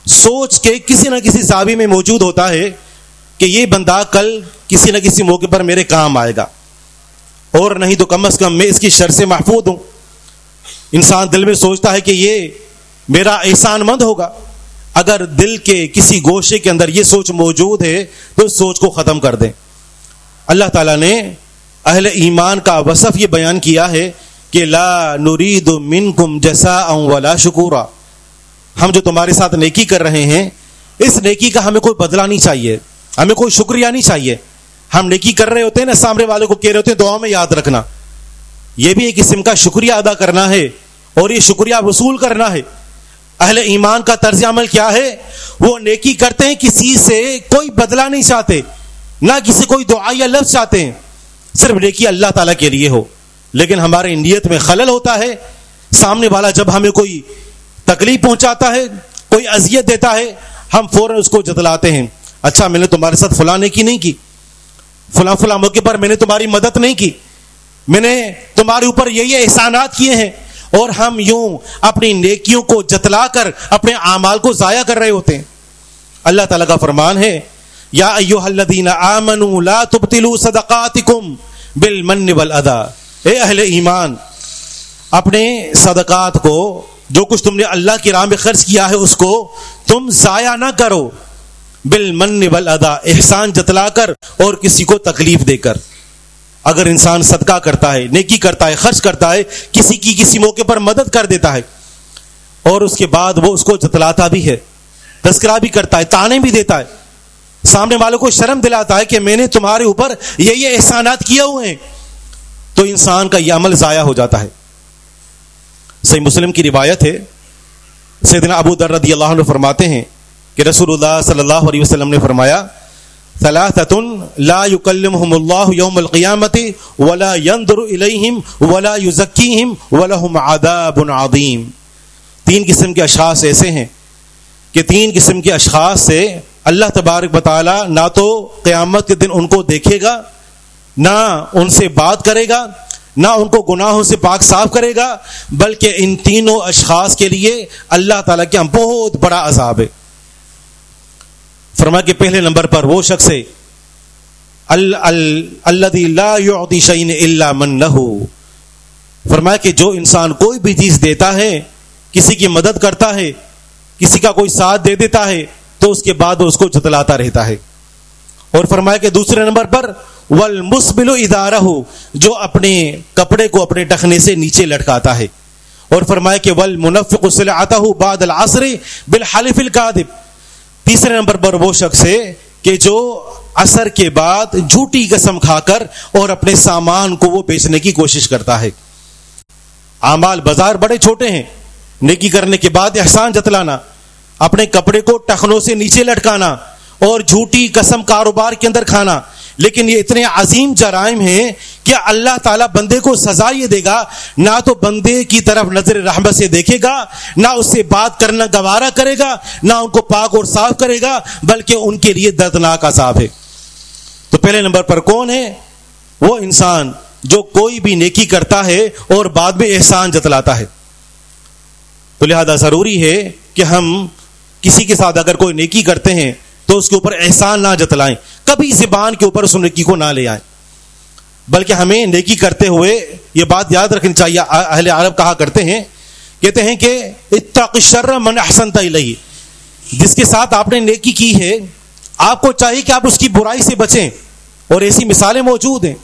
سوچ کے کسی نہ کسی زاوی میں موجود ہوتا ہے کہ یہ بندہ کل کسی نہ کسی موقع پر میرے کام آئے گا۔ اور نہیں تو کم از کم میں اس کی شر سے محفوظ ہوں۔ انسان دل میں سوچتا ہے کہ یہ میرا احسان مند ہوگا۔ اگر دل کے کسی گوشے کے اندر یہ سوچ موجود ہے تو اس سوچ کو ختم کر دیں۔ اللہ تعالیٰ نے اہل ایمان کا وصف یہ بیان کیا ہے کہ لا نرید منکم جیسا ولا شکورا۔ ہم جو تمہارے ساتھ نیکی کر رہے ہیں، اس نیکی کا ہمیں کوئی بدلہ نہیں چاہیے، ہمیں کوئی شکریہ نہیں چاہیے۔ ہم نیکی کر رہے ہوتے ہیں نا، سامنے والے کو کہہ رہے ہوتے ہیں، دعا میں یاد رکھنا۔ یہ بھی ایک قسم کا شکریہ ادا کرنا ہے اور یہ شکریہ وصول کرنا ہے۔ اہل ایمان کا طرز عمل کیا ہے؟ وہ نیکی کرتے ہیں، کسی سے کوئی بدلہ نہیں چاہتے، نہ کسی کوئی دعا یا لفظ چاہتے ہیں۔ صرف نیکی اللہ تعالیٰ کے لیے ہو، لیکن ہمارے نیت میں خلل ہوتا ہے، سامنے والا جب ہمیں کوئی تکلیف پہنچاتا ہے، کوئی اذیت دیتا ہے، ہم فوراً اس کو جتلاتے ہیں۔ اچھا میں نے تمہارے ساتھ فلاں نیکی نہیں کی۔ فلاں فلاں موقع پر میں نے تمہاری مدد نہیں کی۔ میں نے تمہارے اوپر یہی احسانات کیے ہیں۔ اور ہم یوں اپنی نیکیوں کو جتلا کر، اپنے اعمال کو ضائع کر رہے ہوتے ہیں۔ اللہ تعالیٰ کا فرمان ہے یا ایوہ الذین آمنوا لا تبتلوا صدقاتکم بالمن والادا اے اہل ایمان، اپنے صدقات کو، جو کچھ تم نے اللہ کی راہ میں خرچ کیا ہے، اس کو تم ضائع نہ کرو۔ بالمن والادا احسان جتلا کر اور کسی کو تکلیف دے کر۔ اگر انسان صدقہ کرتا ہے، نیکی کرتا ہے، خرچ کرتا ہے، کسی کی کسی موقع پر مدد کر دیتا ہے، اور اس کے بعد وہ اس کو جتلاتا بھی ہے، تذکرہ بھی کرتا ہے، تانے بھی دیتا ہے سامنے والوں کو شرم دلاتا ہے کہ میں نے تمہارے اوپر یہ یہ احسانات کیے ہوئے ہیں۔ تو انسان کا یہ عمل ضائع ہو جاتا ہے۔ صحیح مسلم کی روایت ہے۔ سیدنا ابو در رضی اللہ عنہ فرماتے ہیں کہ رسول اللہ صلی اللہ علیہ وسلم نے فرمایا لا يكلمهم الله يوم القيامة ولا ينظر إليهم ولا يزكيهم ولهم عذاب عظيم تین قسم کے اشخاص ایسے ہیں کہ تین قسم کے اشخاص سے اللہ تبارک بطالہ نہ تو قیامت کے دن ان کو دیکھے گا، نہ ان سے بات کرے گا، نہ ان کو گناہوں سے پاک صاف کرے گا، بلکہ ان تینوں اشخاص کے لیے اللہ تعالیٰ کے ہاں بہت بڑا عذاب ہے۔ فرما کے پہلے نمبر پر وہ شخص ہے اللہ شعین اللہ من لہو فرمایا کہ جو انسان کوئی بھی چیز دیتا ہے، کسی کی مدد کرتا ہے، کسی کا کوئی ساتھ دے دیتا ہے تو اس کے بعد وہ اس کو جتلاتا رہتا ہے۔ اور فرمایا کہ دوسرے نمبر پر ول مسبل ادارہ ہو جو اپنے کپڑے کو اپنے ٹخنے سے نیچے لٹکاتا ہے۔ اور فرمایا کہ ول منفق آتا ہوں باد العصر بالحلف القادب تیسرے نمبر پر وہ شخص ہے کہ جو اثر کے بعد جھوٹی قسم کھا کر اور اپنے سامان کو وہ بیچنے کی کوشش کرتا ہے۔ اعمال بازار بڑے چھوٹے ہیں، نیکی کرنے کے بعد احسان جتلانا۔ اپنے کپڑے کو ٹخنوں سے نیچے لٹکانا اور جھوٹی قسم کاروبار کے اندر کھانا۔ لیکن یہ اتنے عظیم جرائم ہیں کہ اللہ تعالیٰ بندے کو سزا یہ دے گا، نہ تو بندے کی طرف نظر رحمت سے دیکھے گا، نہ اس سے بات کرنا گوارا کرے گا، نہ ان کو پاک اور صاف کرے گا، بلکہ ان کے لیے دردناک عذاب ہے۔ تو پہلے نمبر پر کون ہے؟ وہ انسان جو کوئی بھی نیکی کرتا ہے اور بعد میں احسان جتلاتا ہے۔ تو لہذا ضروری ہے کہ ہم کسی کے ساتھ اگر کوئی نیکی کرتے ہیں تو اس کے اوپر احسان نہ جتلائیں، کبھی زبان کے اوپر اس نیکی کو نہ لے آئیں۔ بلکہ ہمیں نیکی کرتے ہوئے یہ بات یاد رکھنی چاہیے اہل عرب کہا کرتے ہیں، کہتے ہیں کہ اتق شر من احسن جس کے ساتھ آپ نے نیکی کی ہے، آپ کو چاہیے کہ آپ اس کی برائی سے بچیں۔ اور ایسی مثالیں موجود ہیں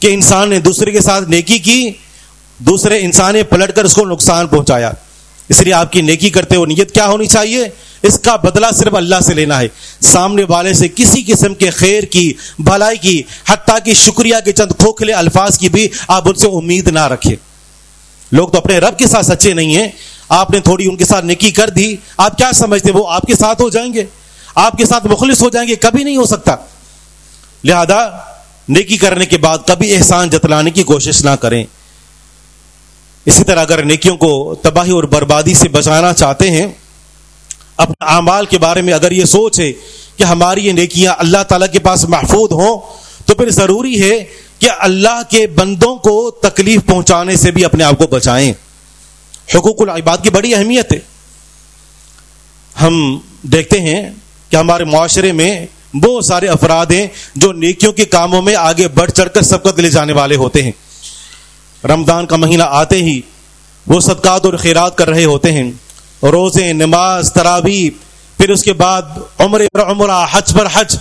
کہ انسان نے دوسرے کے ساتھ نیکی کی، دوسرے انسان نے پلٹ کر اس کو نقصان پہنچایا۔ اس لیے آپ کی نیکی کرتے ہو نیت کیا ہونی چاہیے؟ اس کا بدلہ صرف اللہ سے لینا ہے۔ سامنے والے سے کسی قسم کے خیر کی، بھلائی کی، حتیٰ کی شکریہ کے چند کھوکھلے الفاظ کی بھی آپ ان سے امید نہ رکھیں۔ لوگ تو اپنے رب کے ساتھ سچے نہیں ہیں۔ آپ نے تھوڑی ان کے ساتھ نکی کر دی۔ آپ کیا سمجھتے وہ آپ کے ساتھ ہو جائیں گے؟ آپ کے ساتھ مخلص ہو جائیں گے؟ کبھی نہیں ہو سکتا۔ لہذا نیکی کرنے کے بعد کبھی احسان جتلانے کی کوشش نہ کریں۔ اسی طرح اگر نیکیوں کو تباہی اور بربادی سے بچانا چاہتے ہیں، اپنے اعمال کے بارے میں اگر یہ سوچ ہے کہ ہماری یہ نیکیاں اللہ تعالیٰ کے پاس محفوظ ہوں، تو پھر ضروری ہے کہ اللہ کے بندوں کو تکلیف پہنچانے سے بھی اپنے آپ کو بچائیں۔ حقوق العباد کی بڑی اہمیت ہے۔ ہم دیکھتے ہیں کہ ہمارے معاشرے میں بہت سارے افراد ہیں جو نیکیوں کے کاموں میں آگے بڑھ چڑھ کر سبقت لے جانے والے ہوتے ہیں۔ رمضان کا مہینہ آتے ہی وہ صدقات اور خیرات کر رہے ہوتے ہیں۔ روزے، نماز ترابی پھر اس کے بعد عمر پر عمرہ، حج پر حج۔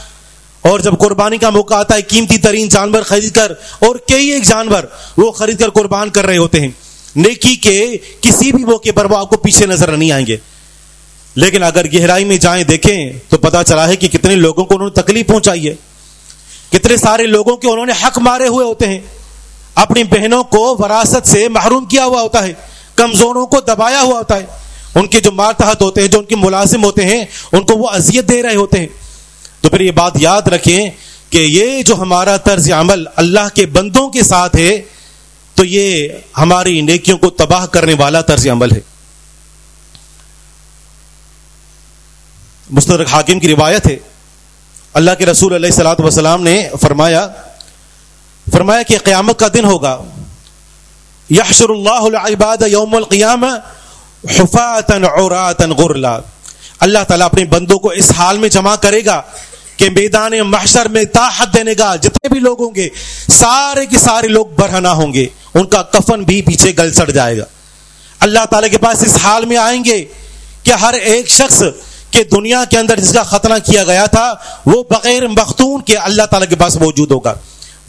اور جب قربانی کا موقع آتا ہے، قیمتی ترین جانور خرید کر اور کئی ایک جانور وہ خرید کر قربان کر رہے ہوتے ہیں۔ نیکی کے کسی بھی موقع پر وہ آپ کو پیچھے نظر نہیں آئیں گے۔ لیکن اگر گہرائی میں جائیں، دیکھیں تو پتا چلا ہے کہ کتنے لوگوں کو انہوں نے تکلیف پہنچائی ہے۔ کتنے سارے لوگوں کے انہوں نے حق مارے ہوئے ہوتے ہیں۔ اپنی بہنوں کو وراثت سے محروم کیا ہوا ہوتا ہے، کمزوروں کو دبایا ہوا ہوتا ہے۔ ان کے جو ماتحت ہوتے ہیں، جو ان کے ملازم ہوتے ہیں، ان کو وہ اذیت دے رہے ہوتے ہیں۔ تو پھر یہ بات یاد رکھیں کہ یہ جو ہمارا طرز عمل اللہ کے بندوں کے ساتھ ہے، تو یہ ہماری نیکیوں کو تباہ کرنے والا طرز عمل ہے۔ مستدرک حاکم کی روایت ہے۔ اللہ کے رسول علیہ السلاۃ وسلام نے فرمایا فرمایا کہ قیامت کا دن ہوگا۔ یحشر اللہ العباد یوم القیامہ حفاطن عوراتن غرلا۔ اللہ تعالیٰ اپنے بندوں کو اس حال میں جمع کرے گا کہ میدان محشر میں تاحت دینے گا۔ جتنے بھی لوگ ہوں گے، سارے کے سارے لوگ برہنا ہوں گے۔ ان کا کفن بھی پیچھے گل سڑ جائے گا۔ اللہ تعالیٰ کے پاس اس حال میں آئیں گے کہ ہر ایک شخص کے دنیا کے اندر جس کا ختنہ کیا گیا تھا، وہ بغیر مختون کے اللہ تعالیٰ کے پاس موجود ہوگا۔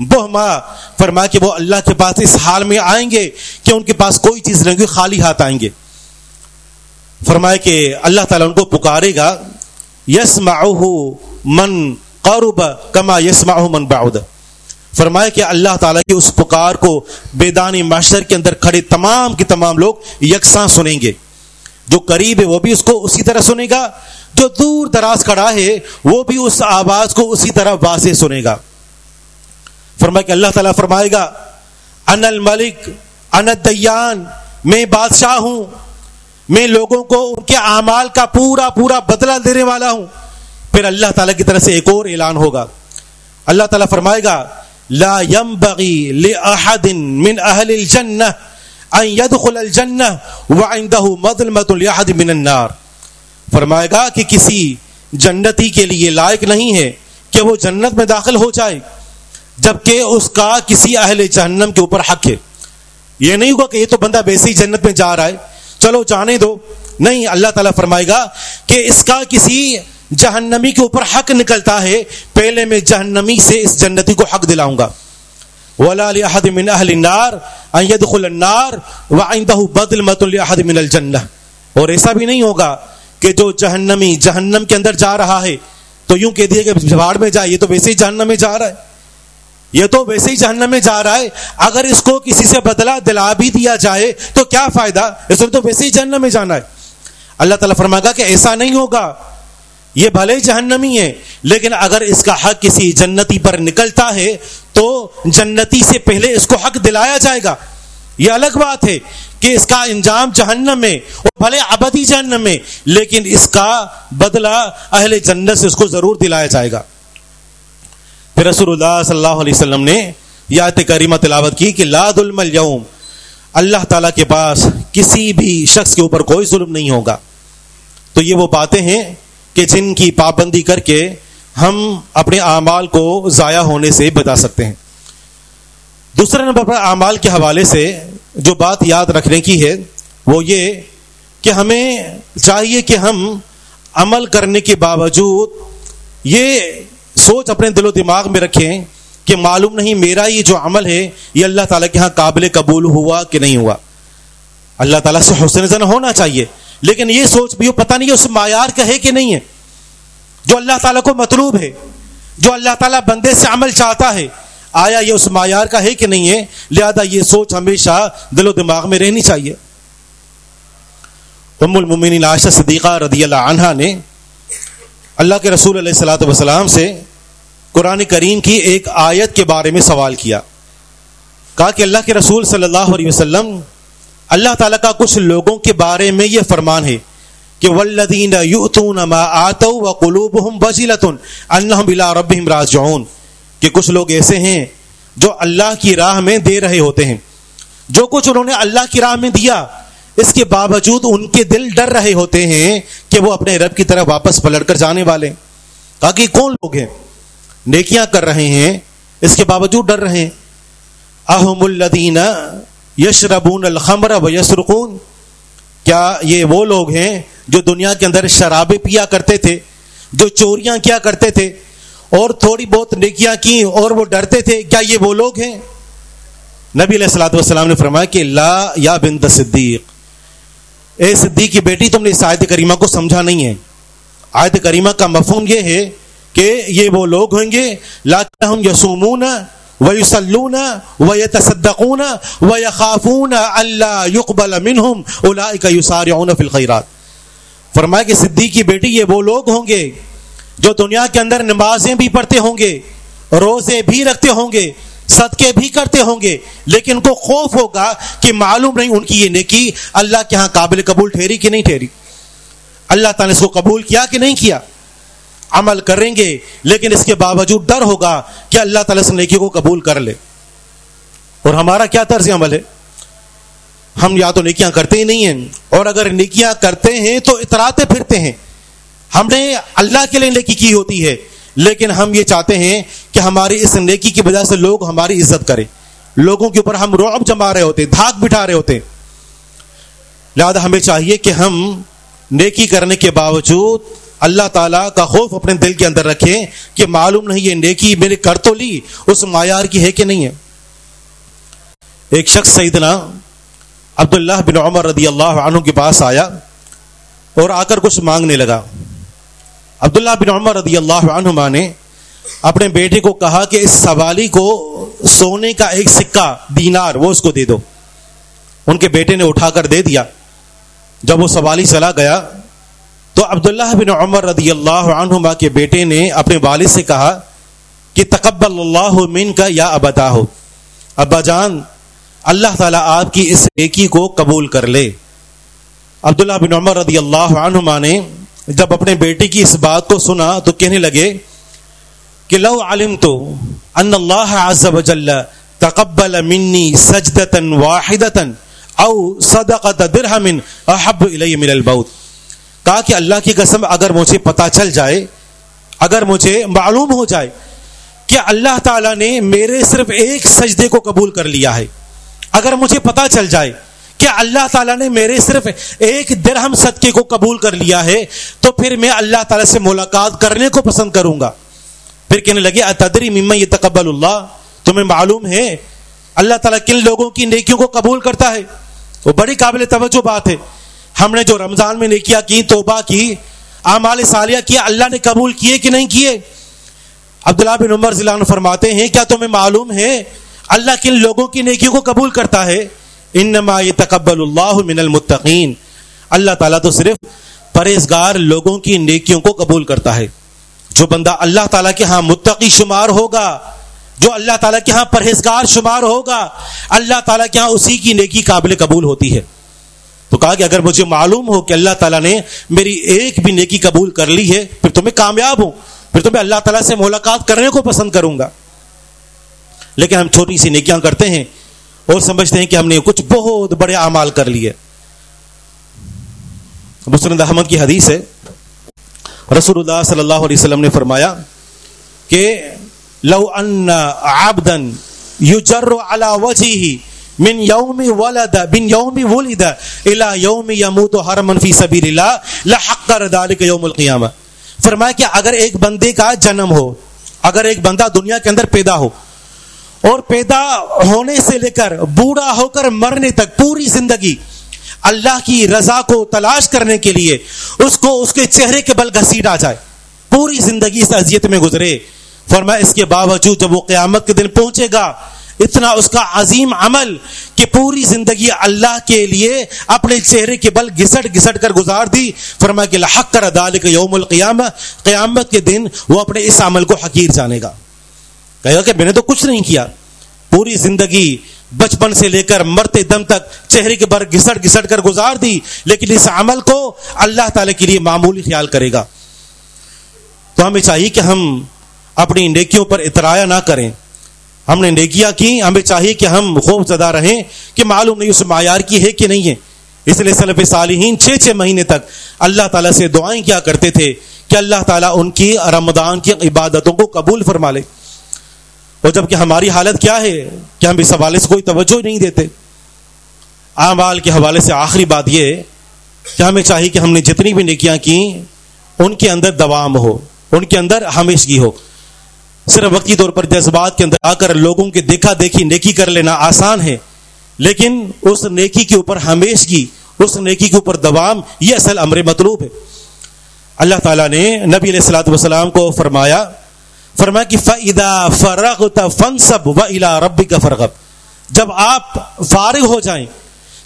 وہ ماں فرما کہ وہ اللہ کے پاس اس حال میں آئیں گے کہ ان کے پاس کوئی چیز نہیں خالی ہاتھ آئیں گے۔ فرمائے کہ اللہ تعالیٰ ان کو پکارے گا یس من قرب کما یس من بعد۔ فرمائے کہ اللہ تعالیٰ کی اس پکار کو بیدانی معاشر کے اندر کھڑے تمام کے تمام لوگ یکساں سنیں گے۔ جو قریب ہے وہ بھی اس کو اسی طرح سنے گا، جو دور دراز کھڑا ہے وہ بھی اس آواز کو اسی طرح واضح سنے گا۔ فرمائے کہ اللہ تعالیٰ فرمائے گا ان الملک ان الدیان، میں بادشاہ ہوں، میں لوگوں کو ان کے اعمال کا پورا پورا بدلہ دینے والا ہوں۔ پھر اللہ تعالیٰ کی طرف سے ایک اور اعلان ہوگا۔ اللہ تعالیٰ فرمائے گا، لا ينبغي لأحد من أهل الجنة أن يدخل الجنة وعنده مظلمة لأحد من النار۔ فرمائے گا کہ کسی جنتی کے لیے لائق نہیں ہے کہ وہ جنت میں داخل ہو جائے۔ جبکہ اس کا کسی اہل جہنم کے اوپر حق ہے۔ یہ نہیں ہوگا کہ یہ تو بندہ ویسے ہی جنت میں جا رہا ہے۔ چلو جانے دو۔ نہیں، اللہ تعالیٰ فرمائے گا کہ اس کا کسی جہنمی کے اوپر حق نکلتا ہے۔ پہلے میں جہنمی سے اس جنتی کو حق دلاؤں گا۔ ولا لأحد من أهل النار أن يدخل النار وعنده بدل مت لأحد من الجنة۔ اور ایسا بھی نہیں ہوگا کہ جو جہنمی جہنم کے اندر جا رہا ہے، تو یوں کہہ دیا کہ جھاڑ میں جائے یہ تو ویسے ہی جہنم میں جا رہا ہے۔ یہ تو ویسے ہی جہنم میں جا رہا ہے۔ اگر اس کو کسی سے بدلا دلا بھی دیا جائے تو کیا فائدہ؟ اس تو ویسے ہی جہنم میں جانا ہے۔ اللہ تعالیٰ فرما گا کہ ایسا نہیں ہوگا۔ یہ بھلے جہنمی ہے۔ لیکن اگر اس کا حق کسی جنتی پر نکلتا ہے تو جنتی سے پہلے اس کو حق دلایا جائے گا۔ یہ الگ بات ہے کہ اس کا انجام جہنم میں اور بھلے ابدی جہنم میں، لیکن اس کا بدلہ اہل جنت سے اس کو ضرور دلایا جائے گا۔ پھر رسول اللہ صلی اللہ علیہ وسلم نے یات کریمہ تلاوت کی کہ لا ظلم اليوم اللہ تعالیٰ کے پاس کسی بھی شخص کے اوپر کوئی ظلم نہیں ہوگا۔ تو یہ وہ باتیں ہیں کہ جن کی پابندی کر کے ہم اپنے اعمال کو ضائع ہونے سے بتا سکتے ہیں۔ دوسرے نمبر پر اعمال کے حوالے سے جو بات یاد رکھنے کی ہے وہ یہ کہ ہمیں چاہیے کہ ہم عمل کرنے کے باوجود یہ سوچ اپنے دل و دماغ میں رکھیں کہ معلوم نہیں میرا یہ جو عمل ہے، یہ اللہ تعالیٰ کے ہاں قابل قبول ہوا کہ نہیں ہوا۔ اللہ تعالیٰ سے حسن زن ہونا چاہیے۔ لیکن یہ سوچ بھی پتہ نہیں اس معیار کا ہے کہ نہیں ہے۔ جو اللہ تعالیٰ کو مطلوب ہے، جو اللہ تعالیٰ بندے سے عمل چاہتا ہے۔ آیا یہ اس معیار کا ہے کہ نہیں ہے؟ لہذا یہ سوچ ہمیشہ دل و دماغ میں رہنی چاہیے۔ ام المومنین عائشہ صدیقہ رضی اللہ عنہا نے اللہ کے رسول علیہ السلاۃ وسلام سے قرآن کریم کی ایک آیت کے بارے میں سوال کیا۔ کہا کہ اللہ کے رسول صلی اللہ علیہ وسلم، اللہ تعالیٰ کا کچھ لوگوں کے بارے میں یہ فرمان ہے کہ ولدین راجعون۔ کہ کچھ لوگ ایسے ہیں جو اللہ کی راہ میں دے رہے ہوتے ہیں۔ جو کچھ انہوں نے اللہ کی راہ میں دیا، اس کے باوجود ان کے دل ڈر رہے ہوتے ہیں کہ وہ اپنے رب کی طرف واپس پلٹ کر جانے والے۔ کہا کہ کون لوگ ہیں؟ نیکیاں کر رہے ہیں، اس کے باوجود ڈر رہے ہیں۔ احم الدین یش ربون الخمر و یسرقون کیا یہ وہ لوگ ہیں جو دنیا کے اندر شرابیں پیا کرتے تھے، جو چوریاں کیا کرتے تھے، اور تھوڑی بہت نیکیاں کی اور وہ ڈرتے تھے، کیا یہ وہ لوگ ہیں؟ نبی علیہ السلاۃ والسلام نے فرمایا کہ لا یا بنت صدیق، اے صدیق کی بیٹی، تم نے اس آیت کریمہ کو سمجھا نہیں ہے۔ آیت کریمہ کا مفہوم یہ ہے کہ یہ وہ لوگ ہوں گے، لا ہم یسومون ویسلون ویتصدقون ویخافون اللہ یقبل منہم اولئک یسارعون فی الخیرات۔ فرمایا کہ صدیق کی بیٹی یہ وہ لوگ ہوں گے جو دنیا کے اندر نمازیں بھی پڑھتے ہوں گے، روزے بھی رکھتے ہوں گے، صدقے بھی کرتے ہوں گے، لیکن ان کو خوف ہوگا کہ معلوم نہیں ان کی یہ نیکی اللہ کے ہاں قابل قبول ٹھہری کہ نہیں ٹھہری۔ اللہ تعالیٰ نے اس کو قبول کیا کہ نہیں کیا؟ عمل کریں گے، لیکن اس کے باوجود ڈر ہوگا کہ اللہ تعالیٰ اس نیکی کو قبول کر لے۔ اور ہمارا کیا طرز عمل ہے؟ ہم یا تو نیکیاں کرتے ہی نہیں ہیں، اور اگر نیکیاں کرتے ہیں تو اتراتے پھرتے ہیں۔ ہم نے اللہ کے لیے نیکی کی ہوتی ہے، لیکن ہم یہ چاہتے ہیں کہ ہماری اس نیکی کی وجہ سے لوگ ہماری عزت کریں۔ لوگوں کے اوپر ہم روب جما رہے ہوتے دھاک بٹھا رہے ہوتے۔ لہٰذا ہمیں چاہیے کہ ہم نیکی کرنے کے باوجود اللہ تعالیٰ کا خوف اپنے دل کے اندر رکھیں کہ معلوم نہیں یہ نیکی میرے کر تو لی، اس معیار کی ہے کہ نہیں ہے۔ ایک شخص سیدنا عبداللہ بن عمر رضی اللہ عنہ کے پاس آیا اور آ کر کچھ مانگنے لگا۔ عبداللہ بن عمر رضی اللہ عنہما نے اپنے بیٹے کو کہا کہ اس سوالی کو سونے کا ایک سکہ دینار وہ اس کو دے دو۔ ان کے بیٹے نے اٹھا کر دے دیا۔ جب وہ سوالی چلا گیا تو عبداللہ بن عمر رضی اللہ عنہما کے بیٹے نے اپنے والد سے کہا کہ تقبل اللہ من کا یا ابدا ہو۔ ابا جان، اللہ تعالیٰ آپ کی اس نیکی کو قبول کر لے۔ عبداللہ بن عمر رضی اللہ عنہما نے جب اپنے بیٹی کی اس بات کو سنا تو کہنے لگے کہ لو علم تو ان اللہ عز و جل تقبل منی سجدتا واحدتا او صدقت درہم احب الی من البوت کہا کہ اللہ کی قسم اگر مجھے پتا چل جائے، اگر مجھے معلوم ہو جائے کہ اللہ تعالیٰ نے میرے صرف ایک سجدے کو قبول کر لیا ہے، اگر مجھے پتا چل جائے کہ اللہ تعالیٰ نے میرے صرف ایک درہم صدقے کو قبول کر لیا ہے، تو پھر میں اللہ تعالیٰ سے ملاقات کرنے کو پسند کروں گا۔ پھر کہنے لگے، اتدری مما یہ تقبل اللہ؟ تمہیں معلوم ہے، اللہ تعالیٰ کن لوگوں کی نیکیوں کو قبول کرتا ہے؟ وہ بڑی قابل توجہ بات ہے۔ ہم نے جو رمضان میں نیکیاں کی، توبہ کی، اعمال صالحہ کیا اللہ نے قبول کیے کہ نہیں کیے؟ عبداللہ بن عمر ضلع فرماتے ہیں، کیا تمہیں معلوم ہے اللہ کن لوگوں کی نیکیوں کو قبول کرتا ہے؟ انما تقبل اللہ من المتقین۔ اللہ تعالیٰ تو صرف پرہیزگار لوگوں کی نیکیوں کو قبول کرتا ہے۔ جو بندہ اللہ تعالیٰ کے ہاں متقی شمار ہوگا، جو اللہ تعالیٰ کے ہاں پرہیزگار شمار ہوگا، اللہ تعالیٰ کے ہاں اسی کی نیکی قابل قبول ہوتی ہے۔ تو کہا کہ اگر مجھے معلوم ہو کہ اللہ تعالیٰ نے میری ایک بھی نیکی قبول کر لی ہے، پھر تو میں کامیاب ہوں۔ پھر تو میں اللہ تعالیٰ سے ملاقات کرنے کو پسند کروں گا۔ لیکن ہم چھوٹی سی نیکیاں کرتے ہیں اور سمجھتے ہیں کہ ہم نے کچھ بہت بڑے اعمال کر لیے۔ مسند احمد کی حدیث ہے۔ رسول اللہ صلی اللہ علیہ وسلم نے فرمایا کہ لو ان عبدا يجر على وجهه من يوم ولد، من يوم ولد الى يوم يموت حرما في سبيل الله لحقر ذلك يوم القيامه فرمایا کہ اگر ایک بندے کا جنم ہو، اگر ایک بندہ دنیا کے اندر پیدا ہو، اور پیدا ہونے سے لے کر بوڑھا ہو کر مرنے تک پوری زندگی اللہ کی رضا کو تلاش کرنے کے لیے اس کو اس کے چہرے کے بل گھسیٹ آ جائے، پوری زندگی اس اذیت میں گزرے۔ فرمایا اس کے باوجود جب وہ قیامت کے دن پہنچے گا اتنا اس کا عظیم عمل کہ پوری زندگی اللہ کے لیے اپنے چہرے کے بل گھسٹ گھسٹ کر گزار دی۔ فرمایا کہ لحق کر ادال کے یوم القیامہ، قیامت کے دن وہ اپنے اس عمل کو حقیر جانے گا۔ کہے گا کہ میں نے تو کچھ نہیں کیا۔ پوری زندگی بچپن سے لے کر مرتے دم تک چہرے کے بر گھسٹ گھسٹ کر گزار دی، لیکن اس عمل کو اللہ تعالی کے لیے معمولی خیال کرے گا۔ تو ہمیں چاہیے کہ ہم اپنی نیکیوں پر اترایا نہ کریں۔ ہم نے نیکیاں کی ہمیں چاہیے کہ ہم خوف زدہ رہیں کہ معلوم نہیں اس معیار کی ہے کہ نہیں ہے۔ اس لیے صلف صالحین چھ چھ مہینے تک اللہ تعالیٰ سے دعائیں کیا کرتے تھے کہ اللہ تعالیٰ ان کی رمضان کی عبادتوں کو قبول فرما لے۔ اور جبکہ ہماری حالت کیا ہے کہ ہم اس حوالے سے کوئی توجہ نہیں دیتے۔ اعمال کے حوالے سے آخری بات یہ کہ ہمیں چاہیے کہ ہم نے جتنی بھی نیکیاں کی ان کے اندر دوام ہو، ان کے اندر ہمیشگی ہو۔ صرف وقتی طور پر جذبات کے اندر آ کر لوگوں کے دیکھا دیکھی نیکی کر لینا آسان ہے، لیکن اس نیکی کے اوپر ہمیشگی، اس نیکی کے اوپر دوام، یہ اصل امر مطلوب ہے۔ اللہ تعالیٰ نے نبی علیہ السلاۃ وسلام کو فرمایا فرمایا کہ فعدا فرغ فنصب و الا ربی کا فرغب جب آپ فارغ ہو جائیں،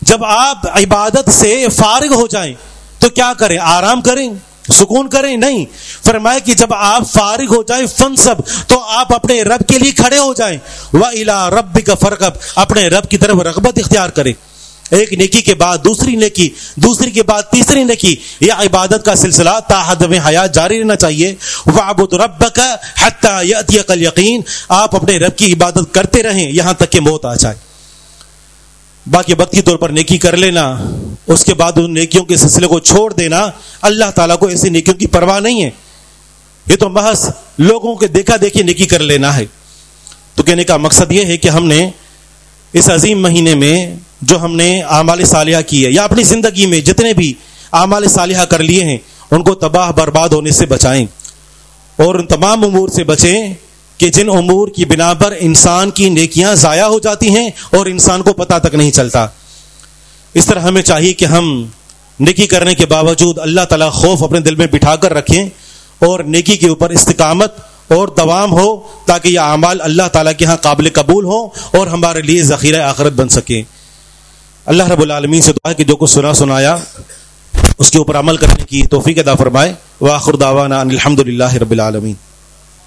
جب آپ عبادت سے فارغ ہو جائیں، تو کیا کریں؟ آرام کریں۔ سکون کریں، نہیں۔ فرمایا کہ جب آپ فارغ ہو جائیں فن سب، تو آپ اپنے رب کے لیے کھڑے ہو جائیں۔ وہ الا رب کا فرق اپنے رب کی طرف رغبت اختیار کریں۔ ایک نیکی کے بعد دوسری نیکی، دوسری کے بعد تیسری نیکی۔ یہ عبادت کا سلسلہ تاحد میں حیات جاری رہنا چاہیے۔ وعبد رب کا حتیٰ یقین آپ اپنے رب کی عبادت کرتے رہیں، یہاں تک کہ موت آ جائے۔ باقی وقتی طور پر نیکی کر لینا، اس کے بعد ان نیکیوں کے سلسلے کو چھوڑ دینا، اللہ تعالیٰ کو ایسی نیکیوں کی پرواہ نہیں ہے۔ یہ تو محض لوگوں کے دیکھا دیکھی نیکی کر لینا ہے۔ تو کہنے کا مقصد یہ ہے کہ ہم نے اس عظیم مہینے میں جو ہم نے اعمال صالحہ کی ہے یا اپنی زندگی میں جتنے بھی اعمال صالحہ کر لیے ہیں، ان کو تباہ برباد ہونے سے بچائیں۔ اور ان تمام امور سے بچیں۔ کہ جن امور کی بنا پر انسان کی نیکیاں ضائع ہو جاتی ہیں اور انسان کو پتہ تک نہیں چلتا۔ اس طرح ہمیں چاہیے کہ ہم نیکی کرنے کے باوجود اللہ تعالیٰ خوف اپنے دل میں بٹھا کر رکھیں اور نیکی کے اوپر استقامت اور دوام ہو تاکہ یہ اعمال اللہ تعالیٰ کے ہاں قابل قبول ہو اور ہمارے لیے ذخیرہ آخرت بن سکے۔ اللہ رب العالمین سے دعا کہ جو کچھ سنا سنایا، اس کے اوپر عمل کرنے کی توفیق ادا فرمائے۔ واخر دعوانا الحمد للہ رب العالمین۔